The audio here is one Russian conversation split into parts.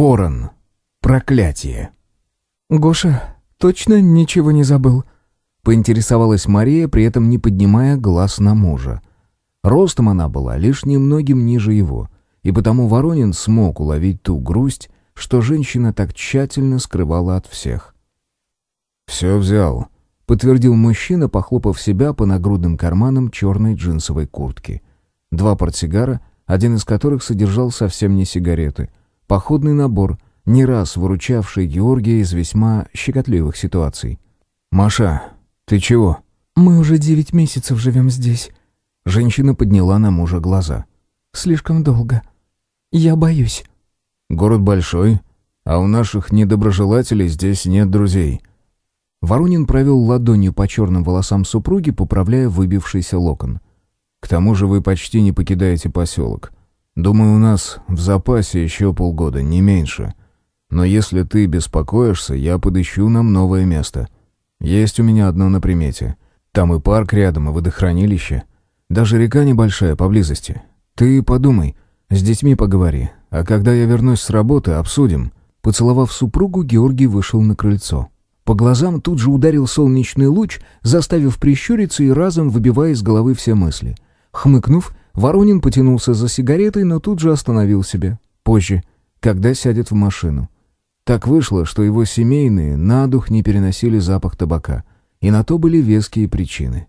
Ворон. Проклятие. «Гоша, точно ничего не забыл?» Поинтересовалась Мария, при этом не поднимая глаз на мужа. Ростом она была лишь немногим ниже его, и потому Воронин смог уловить ту грусть, что женщина так тщательно скрывала от всех. «Все взял», — подтвердил мужчина, похлопав себя по нагрудным карманам черной джинсовой куртки. Два портсигара, один из которых содержал совсем не сигареты. Походный набор, не раз выручавший Георгия из весьма щекотливых ситуаций. «Маша, ты чего?» «Мы уже девять месяцев живем здесь». Женщина подняла на мужа глаза. «Слишком долго. Я боюсь». «Город большой, а у наших недоброжелателей здесь нет друзей». Воронин провел ладонью по черным волосам супруги, поправляя выбившийся локон. «К тому же вы почти не покидаете поселок. Думаю, у нас в запасе еще полгода, не меньше. Но если ты беспокоишься, я подыщу нам новое место. Есть у меня одно на примете. Там и парк рядом, и водохранилище. Даже река небольшая поблизости. Ты подумай, с детьми поговори, а когда я вернусь с работы, обсудим». Поцеловав супругу, Георгий вышел на крыльцо. По глазам тут же ударил солнечный луч, заставив прищуриться и разом выбивая из головы все мысли. Хмыкнув, Воронин потянулся за сигаретой, но тут же остановил себя. Позже, когда сядет в машину. Так вышло, что его семейные на дух не переносили запах табака. И на то были веские причины.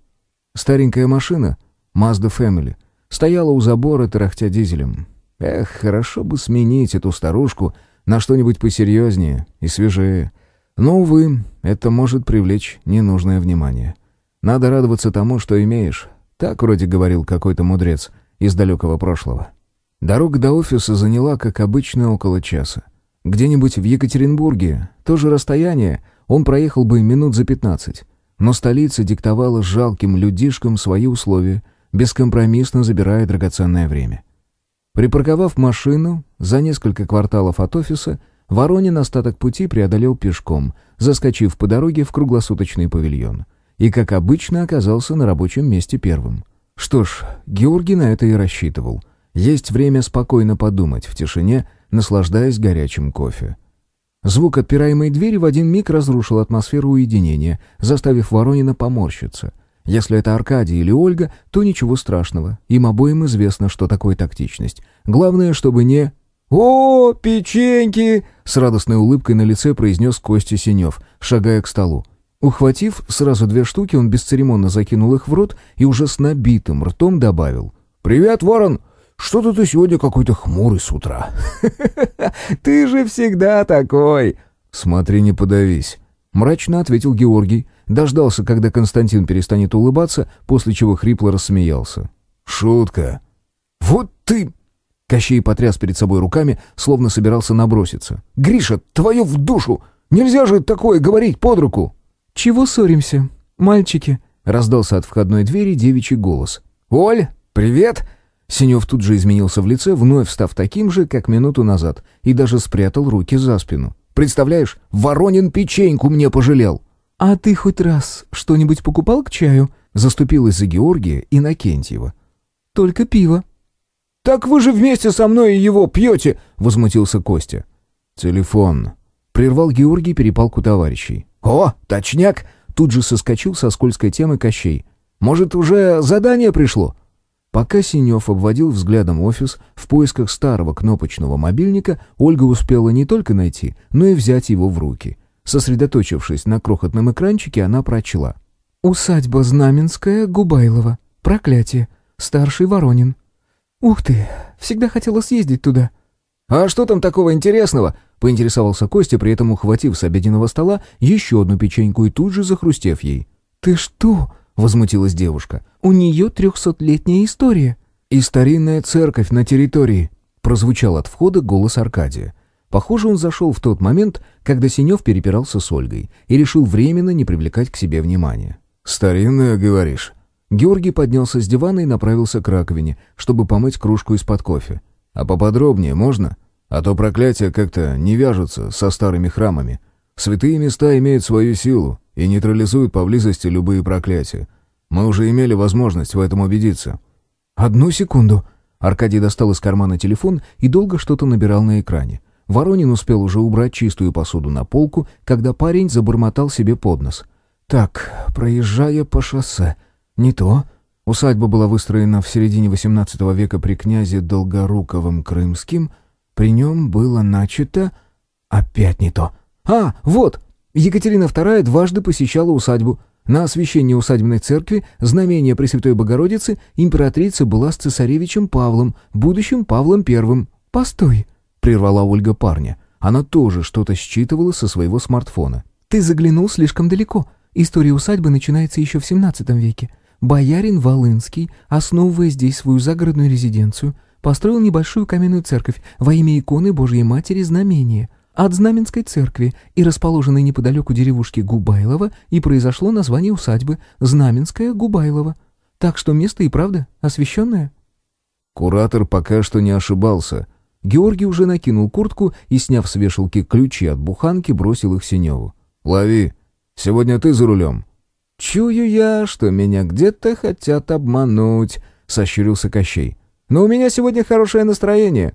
Старенькая машина, Mazda Family, стояла у забора, тарахтя дизелем. Эх, хорошо бы сменить эту старушку на что-нибудь посерьезнее и свежее. Но, увы, это может привлечь ненужное внимание. Надо радоваться тому, что имеешь. Так вроде говорил какой-то мудрец из далекого прошлого. Дорога до офиса заняла, как обычно, около часа. Где-нибудь в Екатеринбурге, то же расстояние, он проехал бы минут за пятнадцать. Но столица диктовала жалким людишкам свои условия, бескомпромиссно забирая драгоценное время. Припарковав машину за несколько кварталов от офиса, Воронин остаток пути преодолел пешком, заскочив по дороге в круглосуточный павильон. И, как обычно, оказался на рабочем месте первым. Что ж, Георгий на это и рассчитывал. Есть время спокойно подумать в тишине, наслаждаясь горячим кофе. Звук отпираемой двери в один миг разрушил атмосферу уединения, заставив Воронина поморщиться. Если это Аркадий или Ольга, то ничего страшного. Им обоим известно, что такое тактичность. Главное, чтобы не... «О, печеньки!» — с радостной улыбкой на лице произнес Костя Синев, шагая к столу. Ухватив сразу две штуки, он бесцеремонно закинул их в рот и уже с набитым ртом добавил. «Привет, ворон! Что-то ты сегодня какой-то хмурый с утра». «Ты же всегда такой!» «Смотри, не подавись», — мрачно ответил Георгий. Дождался, когда Константин перестанет улыбаться, после чего хрипло рассмеялся. «Шутка». «Вот ты...» Кощей потряс перед собой руками, словно собирался наброситься. «Гриша, твою в душу! Нельзя же такое говорить под руку!» «Чего ссоримся, мальчики?» — раздался от входной двери девичий голос. «Оль, привет!» Синев тут же изменился в лице, вновь став таким же, как минуту назад, и даже спрятал руки за спину. «Представляешь, Воронин печеньку мне пожалел!» «А ты хоть раз что-нибудь покупал к чаю?» Заступилась за Георгия и Накентьева. «Только пиво». «Так вы же вместе со мной его пьете!» — возмутился Костя. «Телефон». Прервал Георгий перепалку товарищей. «О, точняк!» Тут же соскочил со скользкой темы Кощей. «Может, уже задание пришло?» Пока Синев обводил взглядом офис в поисках старого кнопочного мобильника, Ольга успела не только найти, но и взять его в руки. Сосредоточившись на крохотном экранчике, она прочла. «Усадьба Знаменская, Губайлова. Проклятие. Старший Воронин». «Ух ты! Всегда хотела съездить туда». «А что там такого интересного?» — поинтересовался Костя, при этом ухватив с обеденного стола еще одну печеньку и тут же захрустев ей. «Ты что?» — возмутилась девушка. «У нее трехсотлетняя история». «И старинная церковь на территории», — прозвучал от входа голос Аркадия. Похоже, он зашел в тот момент, когда Синев перепирался с Ольгой и решил временно не привлекать к себе внимания. «Старинная, говоришь?» Георгий поднялся с дивана и направился к раковине, чтобы помыть кружку из-под кофе. «А поподробнее можно? А то проклятия как-то не вяжутся со старыми храмами. Святые места имеют свою силу и нейтрализуют поблизости любые проклятия. Мы уже имели возможность в этом убедиться». «Одну секунду». Аркадий достал из кармана телефон и долго что-то набирал на экране. Воронин успел уже убрать чистую посуду на полку, когда парень забормотал себе под нос. «Так, проезжая по шоссе. Не то. Усадьба была выстроена в середине XVIII века при князе Долгоруковым Крымским. При нем было начато... Опять не то. А, вот! Екатерина II дважды посещала усадьбу. На освящении усадебной церкви знамение Пресвятой Богородицы императрица была с цесаревичем Павлом, будущим Павлом I. «Постой!» — прервала Ольга парня. Она тоже что-то считывала со своего смартфона. «Ты заглянул слишком далеко. История усадьбы начинается еще в XVII веке. Боярин Волынский, основывая здесь свою загородную резиденцию, построил небольшую каменную церковь во имя иконы Божьей Матери Знамения. От Знаменской церкви и расположенной неподалеку деревушки Губайлова и произошло название усадьбы Знаменская Губайлова. Так что место и правда освященное. Куратор пока что не ошибался. Георгий уже накинул куртку и, сняв с вешалки ключи от буханки, бросил их Синеву. «Лови! Сегодня ты за рулем!» «Чую я, что меня где-то хотят обмануть», — сощурился Кощей. «Но у меня сегодня хорошее настроение».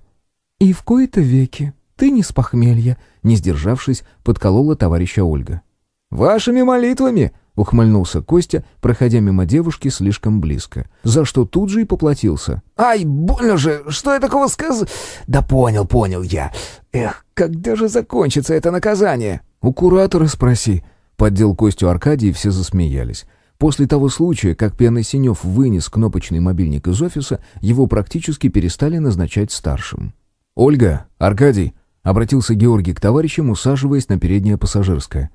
«И в кои-то веки ты не с похмелья», — не сдержавшись, подколола товарища Ольга. «Вашими молитвами!» — ухмыльнулся Костя, проходя мимо девушки слишком близко, за что тут же и поплатился. «Ай, больно же! Что я такого сказ...» «Да понял, понял я. Эх, когда же закончится это наказание?» «У куратора спроси», — поддел Костю Аркадий, и все засмеялись. После того случая, как пьяный Синев вынес кнопочный мобильник из офиса, его практически перестали назначать старшим. «Ольга, Аркадий, Обратился Георгий к товарищам, усаживаясь на переднее пассажирское.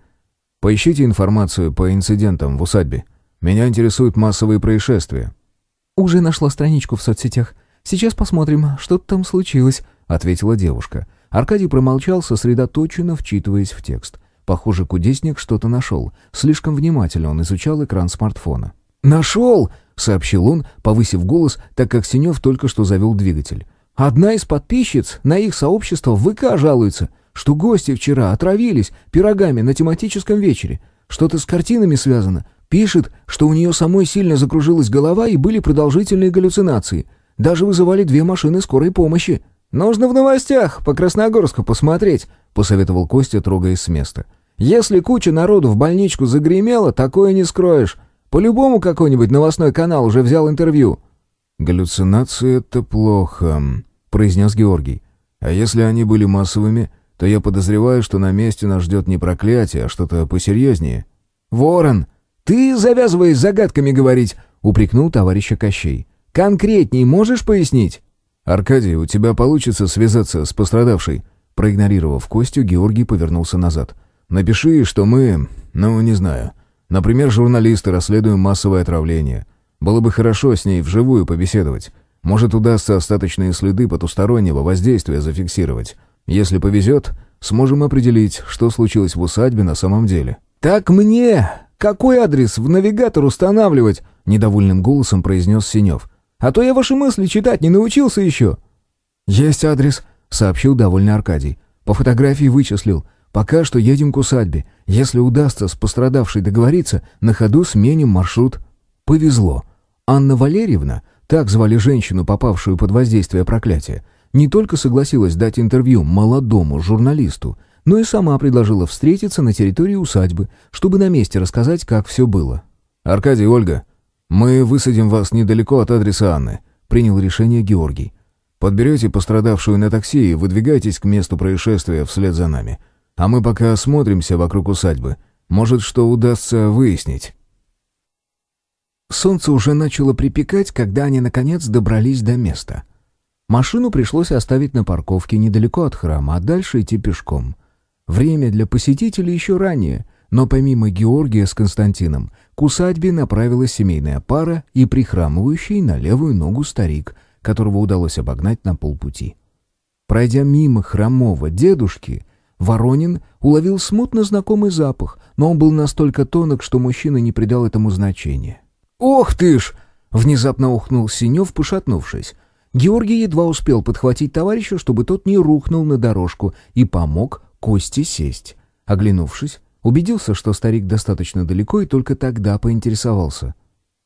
«Поищите информацию по инцидентам в усадьбе. Меня интересуют массовые происшествия». «Уже нашла страничку в соцсетях. Сейчас посмотрим, что там случилось», — ответила девушка. Аркадий промолчал, сосредоточенно вчитываясь в текст. Похоже, кудесник что-то нашел. Слишком внимательно он изучал экран смартфона. «Нашел!» — сообщил он, повысив голос, так как Синев только что завел двигатель. Одна из подписчиц на их сообщество в ВК жалуется, что гости вчера отравились пирогами на тематическом вечере. Что-то с картинами связано. Пишет, что у нее самой сильно закружилась голова и были продолжительные галлюцинации. Даже вызывали две машины скорой помощи. «Нужно в новостях по Красногорску посмотреть», — посоветовал Костя, трогаясь с места. «Если куча народу в больничку загремела, такое не скроешь. По-любому какой-нибудь новостной канал уже взял интервью». «Галлюцинации — это плохо», — произнес Георгий. «А если они были массовыми, то я подозреваю, что на месте нас ждет не проклятие, а что-то посерьезнее». «Ворон, ты завязывай загадками говорить», — упрекнул товарища Кощей. «Конкретней можешь пояснить?» «Аркадий, у тебя получится связаться с пострадавшей?» Проигнорировав Костю, Георгий повернулся назад. «Напиши, что мы, ну, не знаю, например, журналисты расследуем массовое отравление. Было бы хорошо с ней вживую побеседовать. Может, удастся остаточные следы потустороннего воздействия зафиксировать. Если повезет, сможем определить, что случилось в усадьбе на самом деле». «Так мне! Какой адрес в навигатор устанавливать?» — недовольным голосом произнес Синев. «А то я ваши мысли читать не научился еще». «Есть адрес», — сообщил довольный Аркадий. «По фотографии вычислил. Пока что едем к усадьбе. Если удастся с пострадавшей договориться, на ходу сменим маршрут». Повезло. Анна Валерьевна, так звали женщину, попавшую под воздействие проклятия, не только согласилась дать интервью молодому журналисту, но и сама предложила встретиться на территории усадьбы, чтобы на месте рассказать, как все было. «Аркадий, Ольга, мы высадим вас недалеко от адреса Анны», — принял решение Георгий. «Подберете пострадавшую на такси и выдвигайтесь к месту происшествия вслед за нами. А мы пока осмотримся вокруг усадьбы. Может, что удастся выяснить». Солнце уже начало припекать, когда они, наконец, добрались до места. Машину пришлось оставить на парковке недалеко от храма, а дальше идти пешком. Время для посетителей еще ранее, но помимо Георгия с Константином, к усадьбе направилась семейная пара и прихрамывающий на левую ногу старик, которого удалось обогнать на полпути. Пройдя мимо хромого дедушки, Воронин уловил смутно знакомый запах, но он был настолько тонок, что мужчина не придал этому значения. «Ох ты ж!» — внезапно ухнул Синев, пошатнувшись. Георгий едва успел подхватить товарища, чтобы тот не рухнул на дорожку, и помог Косте сесть. Оглянувшись, убедился, что старик достаточно далеко, и только тогда поинтересовался.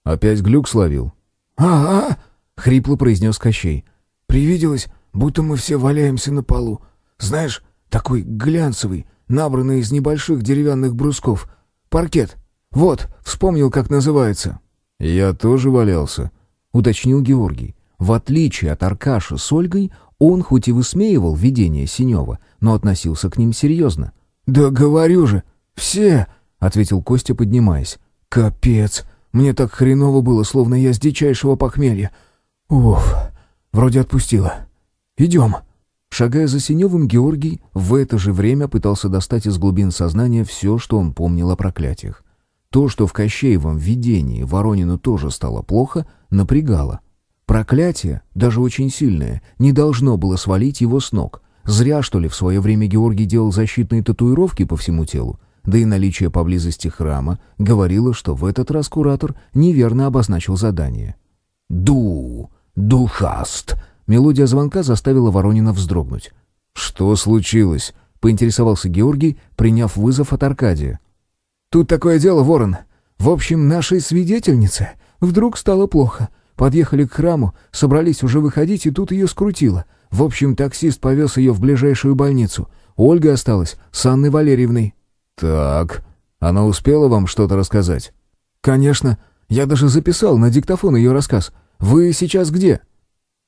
«Опять глюк словил?» «Ага», — хрипло произнес Кощей. «Привиделось, будто мы все валяемся на полу. Знаешь, Такой глянцевый, набранный из небольших деревянных брусков. Паркет. Вот, вспомнил, как называется». «Я тоже валялся», — уточнил Георгий. В отличие от Аркаши с Ольгой, он хоть и высмеивал видение Синева, но относился к ним серьезно. «Да говорю же, все!» — ответил Костя, поднимаясь. «Капец! Мне так хреново было, словно я с дичайшего похмелья. Уф, вроде отпустила. Идем!» Шагая за Синевым, Георгий в это же время пытался достать из глубин сознания все, что он помнил о проклятиях. То, что в Кощеевом видении Воронину тоже стало плохо, напрягало. Проклятие, даже очень сильное, не должно было свалить его с ног. Зря, что ли, в свое время Георгий делал защитные татуировки по всему телу, да и наличие поблизости храма говорило, что в этот раз куратор неверно обозначил задание. «Ду! Духаст!» Мелодия звонка заставила Воронина вздрогнуть. «Что случилось?» — поинтересовался Георгий, приняв вызов от Аркадия. «Тут такое дело, Ворон. В общем, нашей свидетельнице вдруг стало плохо. Подъехали к храму, собрались уже выходить, и тут ее скрутило. В общем, таксист повез ее в ближайшую больницу. Ольга осталась с Анной Валерьевной». «Так, она успела вам что-то рассказать?» «Конечно. Я даже записал на диктофон ее рассказ. Вы сейчас где?»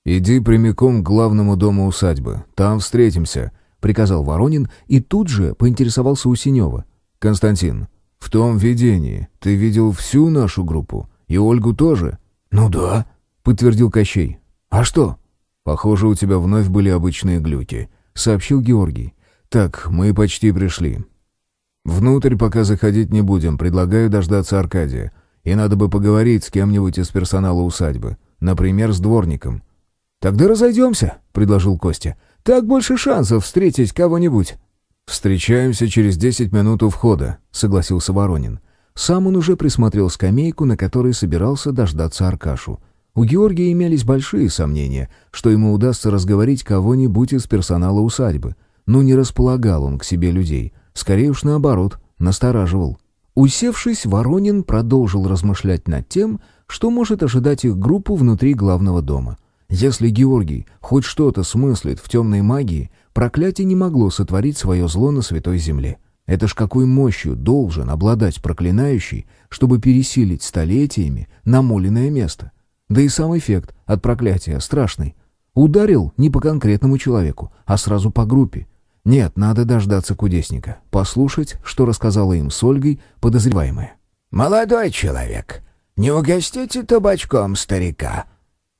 «Иди прямиком к главному дому усадьбы. Там встретимся», — приказал Воронин и тут же поинтересовался у Синева. «Константин, в том видении ты видел всю нашу группу? И Ольгу тоже?» «Ну да», — подтвердил Кощей. «А что?» «Похоже, у тебя вновь были обычные глюки», — сообщил Георгий. «Так, мы почти пришли. Внутрь пока заходить не будем, предлагаю дождаться Аркадия. И надо бы поговорить с кем-нибудь из персонала усадьбы, например, с дворником». «Тогда разойдемся», — предложил Костя. «Так больше шансов встретить кого-нибудь». «Встречаемся через десять минут у входа», — согласился Воронин. Сам он уже присмотрел скамейку, на которой собирался дождаться Аркашу. У Георгия имелись большие сомнения, что ему удастся разговорить кого-нибудь из персонала усадьбы. Но не располагал он к себе людей. Скорее уж наоборот, настораживал. Усевшись, Воронин продолжил размышлять над тем, что может ожидать их группу внутри главного дома. Если Георгий хоть что-то смыслит в темной магии, проклятие не могло сотворить свое зло на святой земле. Это ж какой мощью должен обладать проклинающий, чтобы пересилить столетиями намоленное место. Да и сам эффект от проклятия страшный. Ударил не по конкретному человеку, а сразу по группе. Нет, надо дождаться кудесника, послушать, что рассказала им с Ольгой подозреваемая. «Молодой человек, не угостите табачком старика?»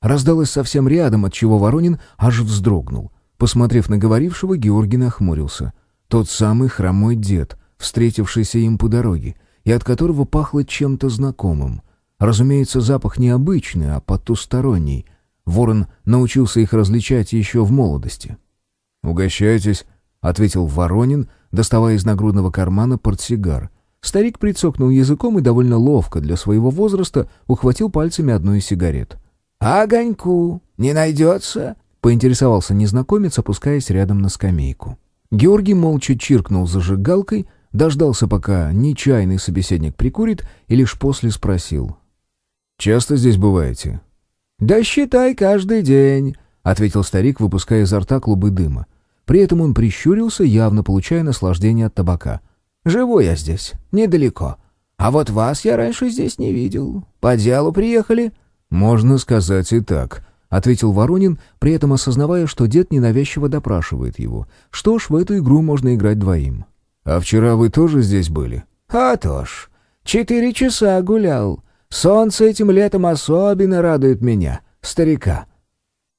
Раздалось совсем рядом, от чего Воронин аж вздрогнул. Посмотрев на говорившего, Георгий нахмурился — тот самый хромой дед, встретившийся им по дороге, и от которого пахло чем-то знакомым. Разумеется, запах не обычный, а потусторонний. Ворон научился их различать еще в молодости. «Угощайтесь», — ответил Воронин, доставая из нагрудного кармана портсигар. Старик прицокнул языком и довольно ловко для своего возраста ухватил пальцами одну из сигарет. «А огоньку не найдется?» — поинтересовался незнакомец, опускаясь рядом на скамейку. Георгий молча чиркнул зажигалкой, дождался, пока нечаянный собеседник прикурит, и лишь после спросил. «Часто здесь бываете?» «Да считай, каждый день», — ответил старик, выпуская изо рта клубы дыма. При этом он прищурился, явно получая наслаждение от табака. «Живу я здесь, недалеко. А вот вас я раньше здесь не видел. По делу приехали?» «Можно сказать и так», — ответил Воронин, при этом осознавая, что дед ненавязчиво допрашивает его. «Что ж, в эту игру можно играть двоим». «А вчера вы тоже здесь были?» «А то ж. Четыре часа гулял. Солнце этим летом особенно радует меня, старика».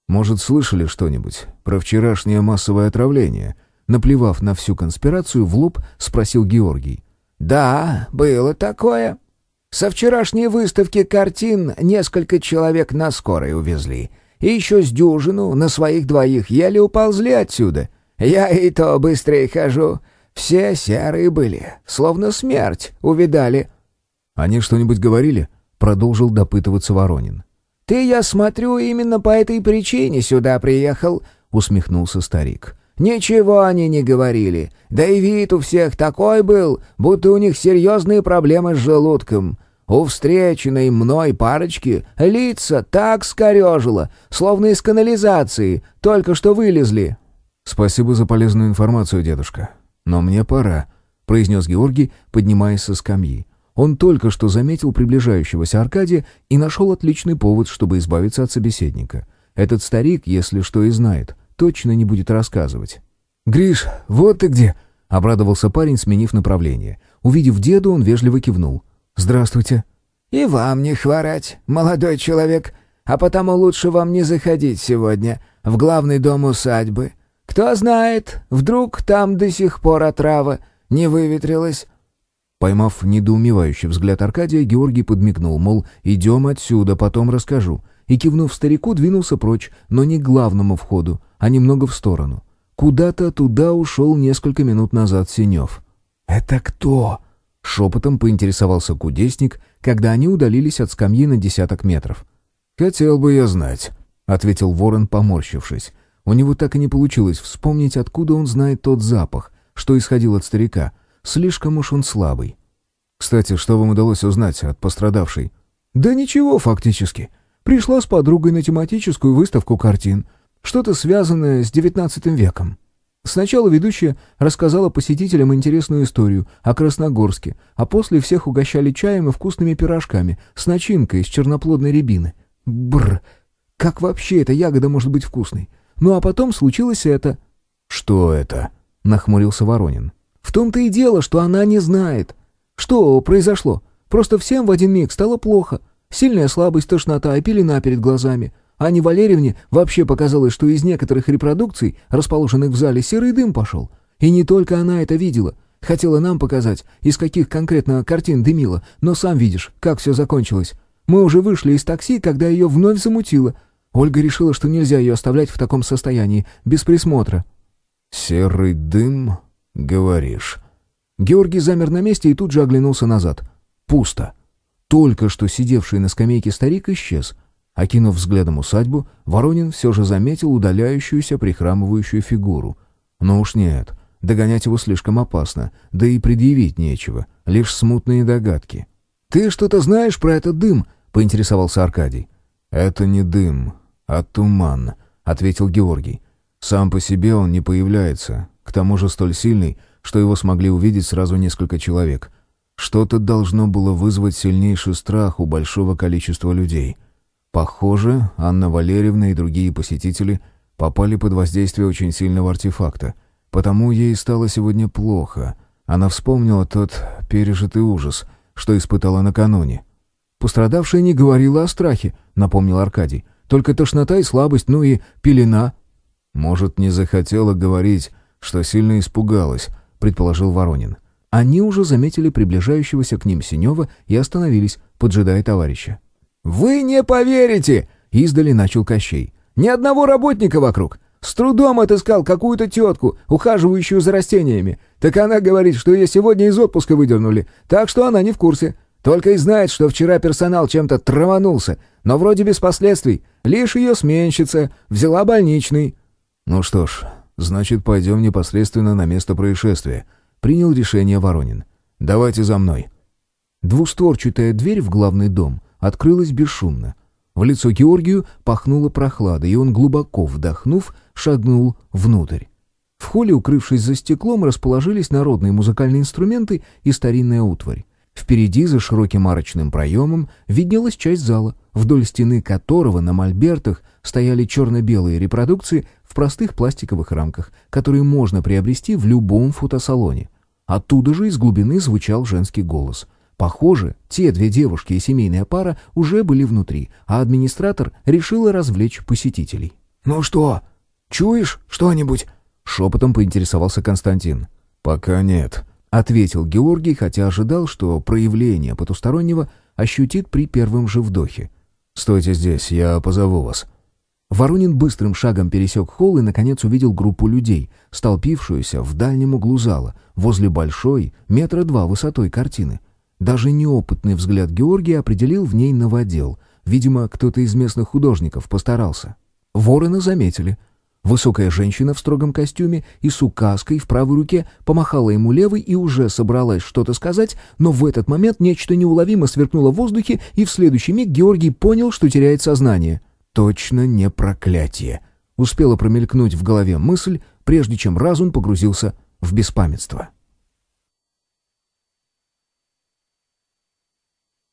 «Может, слышали что-нибудь про вчерашнее массовое отравление?» Наплевав на всю конспирацию, в лоб спросил Георгий. «Да, было такое. Со вчерашней выставки картин несколько человек на скорой увезли. И еще с дюжину на своих двоих еле уползли отсюда. Я и то быстрее хожу. Все серые были, словно смерть, увидали». «Они что-нибудь говорили?» — продолжил допытываться Воронин. «Ты, я смотрю, именно по этой причине сюда приехал», — усмехнулся старик. «Ничего они не говорили. Да и вид у всех такой был, будто у них серьезные проблемы с желудком. У встреченной мной парочки лица так скорежило, словно из канализации, только что вылезли». «Спасибо за полезную информацию, дедушка. Но мне пора», — произнес Георгий, поднимаясь со скамьи. Он только что заметил приближающегося Аркадия и нашел отличный повод, чтобы избавиться от собеседника. Этот старик, если что и знает, точно не будет рассказывать. «Гриш, вот ты где!» — обрадовался парень, сменив направление. Увидев деда, он вежливо кивнул. «Здравствуйте». «И вам не хворать, молодой человек, а потому лучше вам не заходить сегодня в главный дом усадьбы. Кто знает, вдруг там до сих пор отрава не выветрилась». Поймав недоумевающий взгляд Аркадия, Георгий подмигнул, мол, «идем отсюда, потом расскажу». И, кивнув старику, двинулся прочь, но не к главному входу, а немного в сторону. Куда-то туда ушел несколько минут назад Синев. «Это кто?» — шепотом поинтересовался кудесник, когда они удалились от скамьи на десяток метров. «Хотел бы я знать», — ответил ворон, поморщившись. У него так и не получилось вспомнить, откуда он знает тот запах, что исходил от старика. Слишком уж он слабый. «Кстати, что вам удалось узнать от пострадавшей?» «Да ничего, фактически. Пришла с подругой на тематическую выставку картин. Что-то связанное с девятнадцатым веком. Сначала ведущая рассказала посетителям интересную историю о Красногорске, а после всех угощали чаем и вкусными пирожками с начинкой из черноплодной рябины. Бр, как вообще эта ягода может быть вкусной? Ну а потом случилось это. «Что это?» — нахмурился Воронин. «В том-то и дело, что она не знает. Что произошло? Просто всем в один миг стало плохо. Сильная слабость, тошнота и пелена перед глазами. Анне Валерьевне вообще показалось, что из некоторых репродукций, расположенных в зале, серый дым пошел. И не только она это видела. Хотела нам показать, из каких конкретно картин дымила, но сам видишь, как все закончилось. Мы уже вышли из такси, когда ее вновь замутило. Ольга решила, что нельзя ее оставлять в таком состоянии, без присмотра. «Серый дым, говоришь?» Георгий замер на месте и тут же оглянулся назад. Пусто. Только что сидевший на скамейке старик исчез — Окинув взглядом усадьбу, Воронин все же заметил удаляющуюся прихрамывающую фигуру. Но уж нет, догонять его слишком опасно, да и предъявить нечего, лишь смутные догадки. «Ты что-то знаешь про этот дым?» — поинтересовался Аркадий. «Это не дым, а туман», — ответил Георгий. «Сам по себе он не появляется, к тому же столь сильный, что его смогли увидеть сразу несколько человек. Что-то должно было вызвать сильнейший страх у большого количества людей». Похоже, Анна Валерьевна и другие посетители попали под воздействие очень сильного артефакта, потому ей стало сегодня плохо. Она вспомнила тот пережитый ужас, что испытала накануне. «Пострадавшая не говорила о страхе», — напомнил Аркадий. «Только тошнота и слабость, ну и пелена». «Может, не захотела говорить, что сильно испугалась», — предположил Воронин. Они уже заметили приближающегося к ним Синева и остановились, поджидая товарища. «Вы не поверите!» — издали начал Кощей. «Ни одного работника вокруг. С трудом отыскал какую-то тетку, ухаживающую за растениями. Так она говорит, что ее сегодня из отпуска выдернули, так что она не в курсе. Только и знает, что вчера персонал чем-то траванулся, но вроде без последствий. Лишь ее сменщица взяла больничный». «Ну что ж, значит, пойдем непосредственно на место происшествия», — принял решение Воронин. «Давайте за мной». Двустворчатая дверь в главный дом — открылась бесшумно. В лицо Георгию пахнуло прохладой, и он, глубоко вдохнув, шагнул внутрь. В холле, укрывшись за стеклом, расположились народные музыкальные инструменты и старинная утварь. Впереди, за широким арочным проемом, виднелась часть зала, вдоль стены которого на мольбертах стояли черно-белые репродукции в простых пластиковых рамках, которые можно приобрести в любом фотосалоне. Оттуда же из глубины звучал женский голос — Похоже, те две девушки и семейная пара уже были внутри, а администратор решила развлечь посетителей. «Ну что, чуешь что-нибудь?» — шепотом поинтересовался Константин. «Пока нет», — ответил Георгий, хотя ожидал, что проявление потустороннего ощутит при первом же вдохе. «Стойте здесь, я позову вас». Воронин быстрым шагом пересек холл и, наконец, увидел группу людей, столпившуюся в дальнем углу зала, возле большой, метра два высотой картины — даже неопытный взгляд Георгия определил в ней новодел. Видимо, кто-то из местных художников постарался. Ворона заметили. Высокая женщина в строгом костюме и с указкой в правой руке помахала ему левой и уже собралась что-то сказать, но в этот момент нечто неуловимо сверкнуло в воздухе, и в следующий миг Георгий понял, что теряет сознание. «Точно не проклятие!» Успела промелькнуть в голове мысль, прежде чем разум погрузился в беспамятство.